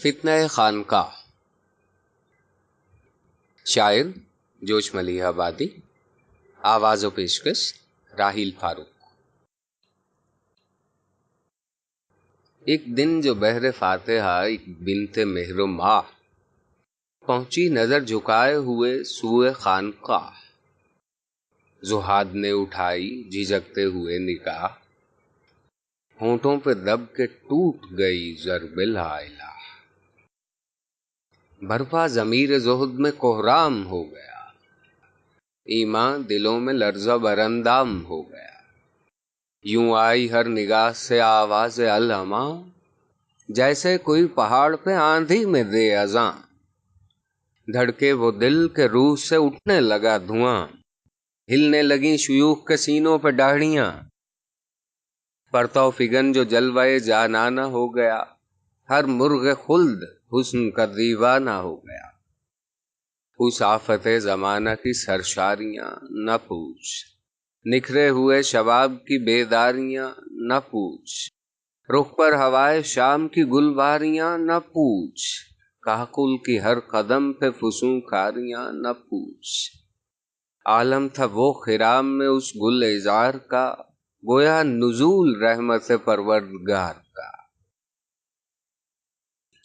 فتنہ خانقاہ۔ شاعر، جوش ملیح آبادی، آواز و پیشکش راہیل فاروق۔ ایک دن جو بحر فاتحہ، ایک بنت مہر ماہ، پہنچی نظر جھکائے ہوئے سوئے خانقاہ۔ زہاد نے اٹھائی، جھجکتے ہوئے نکاح ہونٹوں پہ دب کے ٹوٹ گئی ضرب الہ برپا ضمیر زہد میں کوہرام ہو گیا۔ ایمان دلوں میں لرزہ برندام ہو گیا۔ یوں آئی ہر نگاہ سے آواز الما جیسے کوئی پہاڑ پہ آندھی میں دے ازاں دھڑکے وہ دل کے روح سے اٹھنے لگا دھواں۔ ہلنے لگی شیوخ کے سینوں پہ ڈاڑیاں۔ پرتو فگن جو جلوائے جانانا ہو گیا، ہر مرغ خلد حسن کا دیوانہ ہو گیا۔ اس آفت زمانہ کی سرشاریاں نہ پوچھ۔ نکھرے ہوئے شباب کی بیداریاں نہ پوچھ۔ رخ پر ہوائے شام کی گلواریاں نہ پوچھ۔ کاکل کی ہر قدم پہ فسوں کاریاں نہ پوچھ۔ عالم تھا وہ خرام میں اس گل اظہار کا۔ گویا نزول رحمت پروردگار۔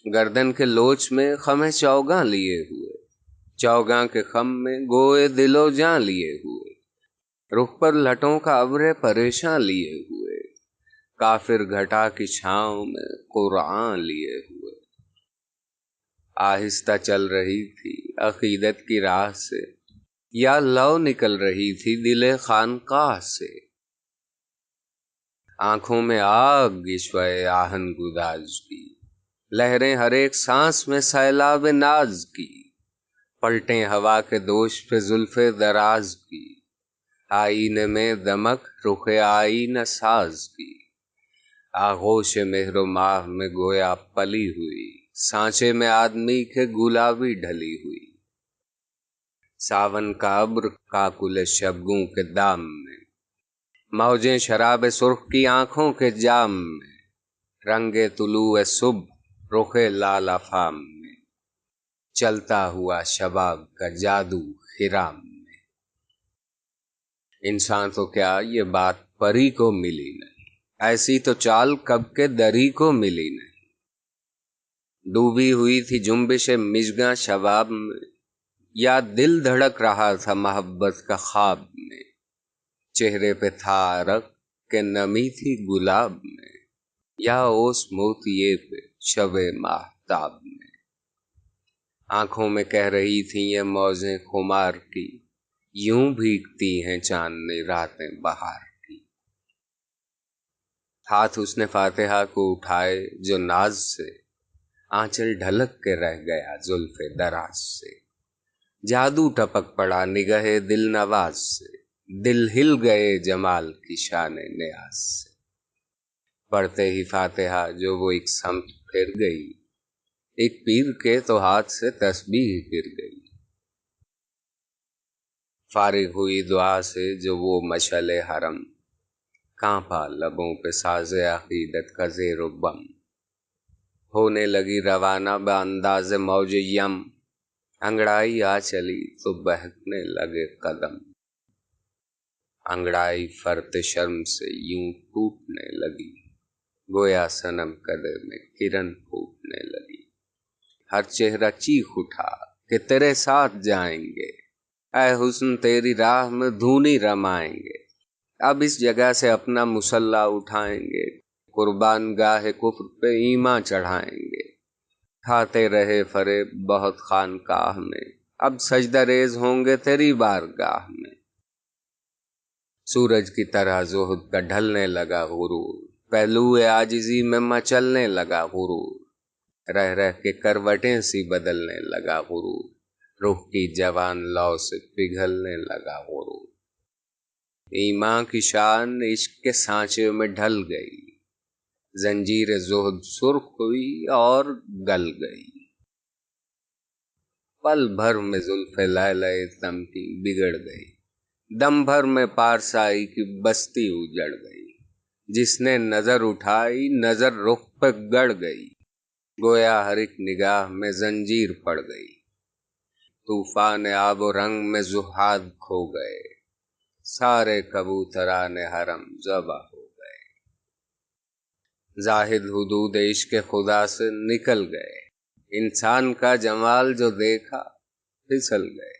گردن کے لوچ میں خمے چوگاں لیے ہوئے۔ چوگاں کے خم میں گوئے دلو جاں لیے ہوئے۔ رخ پر لٹوں کا ابرے پریشاں لیے ہوئے۔ کافر گھٹا کی چھاؤں میں قرآن لیے ہوئے۔ آہستہ چل رہی تھی عقیدت کی راہ سے۔ یا لو نکل رہی تھی دل خانقاہ سے۔ آنکھوں میں آگ گشوائے آہن گداز کی۔ لہریں ہر ایک سانس میں سیلاب ناز کی، پلٹیں ہوا کے دوش پہ زلف دراز کی۔ آئین میں دمک رخ آئین ساز کی۔ آغوش مہر و ماہ میں گویا پلی ہوئی۔ سانچے میں آدمی کے گلابی ڈھلی ہوئی۔ ساون کا ابر کاکل شبگوں کے دام میں۔ موجیں شراب سرخ کی آنکھوں کے جام میں۔ رنگ طلوع صبح رخ لال افام میں، چلتا ہوا شباب کا جادو خرام میں۔ انسان تو کیا یہ بات پری کو ملی نہیں، ایسی تو چال کب کے دری کو ملی نہیں۔ ڈوبی ہوئی تھی جنبش مشگا شباب میں، یا دل دھڑک رہا تھا محبت کا خواب میں۔ چہرے پہ تھا رکھ کے نمی تھی گلاب میں، یا اس موتیے پہ شب ماہتاب میں۔ آنکھوں میں کہہ رہی تھی یہ موزیں خمار کی، یوں بھیگتی ہیں چاندنی راتیں بہار کی۔ ہاتھ اس نے فاتحہ کو اٹھائے جو ناز سے، آنچل ڈھلک کے رہ گیا زلف دراز سے۔ جادو ٹپک پڑا نگہ دل نواز سے، دل ہل گئے جمال کی شان نیاز سے۔ پڑھتے ہی فاتحہ جو وہ ایک سمت پھر گئی۔ ایک پیر کے تو ہاتھ سے تسبیح گر گئی۔ فارغ ہوئی دعا سے جو وہ مشل حرم، کانپا لبوں پہ ساز عقیدت کا زیر و بم۔ ہونے لگی روانہ بہ انداز موج یم۔ انگڑائی آ چلی تو بہکنے لگے قدم۔ انگڑائی فرت شرم سے یوں ٹوٹنے لگی۔ گویا سنم قدر میں کرن پھوٹنے لگی۔ ہر چہرہ چیخ اٹھا کہ تیرے ساتھ جائیں گے۔ اے حسن، تیری راہ میں دھونی رمائیں گے۔ اب اس جگہ سے اپنا مسلح اٹھائیں گے۔ قربان گاہ کفر پہ ایماں چڑھائیں گے۔ کھاتے رہے فرے بہت خانقاہ میں۔ اب سجدہ ریز ہوں گے تیری بار گاہ میں۔ سورج کی طرح زہد کا ڈھلنے لگا غرور۔ پہلو آجزی میں مچلنے لگا غرور۔ رہ رہ کے کروٹیں سی بدلنے لگا غرور۔ روح کی جوان لو سے پگھلنے لگا غرور۔ ایماں کی شان عشق کے سانچے میں ڈھل گئی۔ زنجیر زہد سرخ ہوئی اور گل گئی۔ پل بھر میں زلف لائے لائے تم کی بگڑ گئی۔ دم بھر میں پارسائی کی بستی اجڑ گئی۔ جس نے نظر اٹھائی، نظر رخ پہ گڑ گئی۔ گویا ہر ایک نگاہ میں زنجیر پڑ گئی۔ طوفان آب و رنگ میں زہاد کھو گئے۔ سارے کبوتران حرم زبا ہو گئے۔ زاہد حدود عشق خدا سے نکل گئے۔ انسان کا جمال جو دیکھا، پھسل گئے۔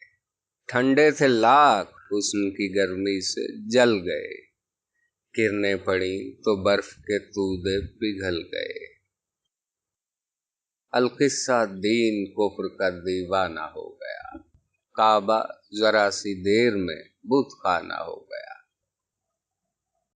ٹھنڈے تھے لاکھ حسن کی گرمی سے جل گئے۔ کرنیں پڑی تو برف کے تودے پگھل گئے۔ القصہ دین کفر کا دیوانہ ہو گیا۔ کعبہ ذرا سی دیر میں بت خانہ ہو گیا۔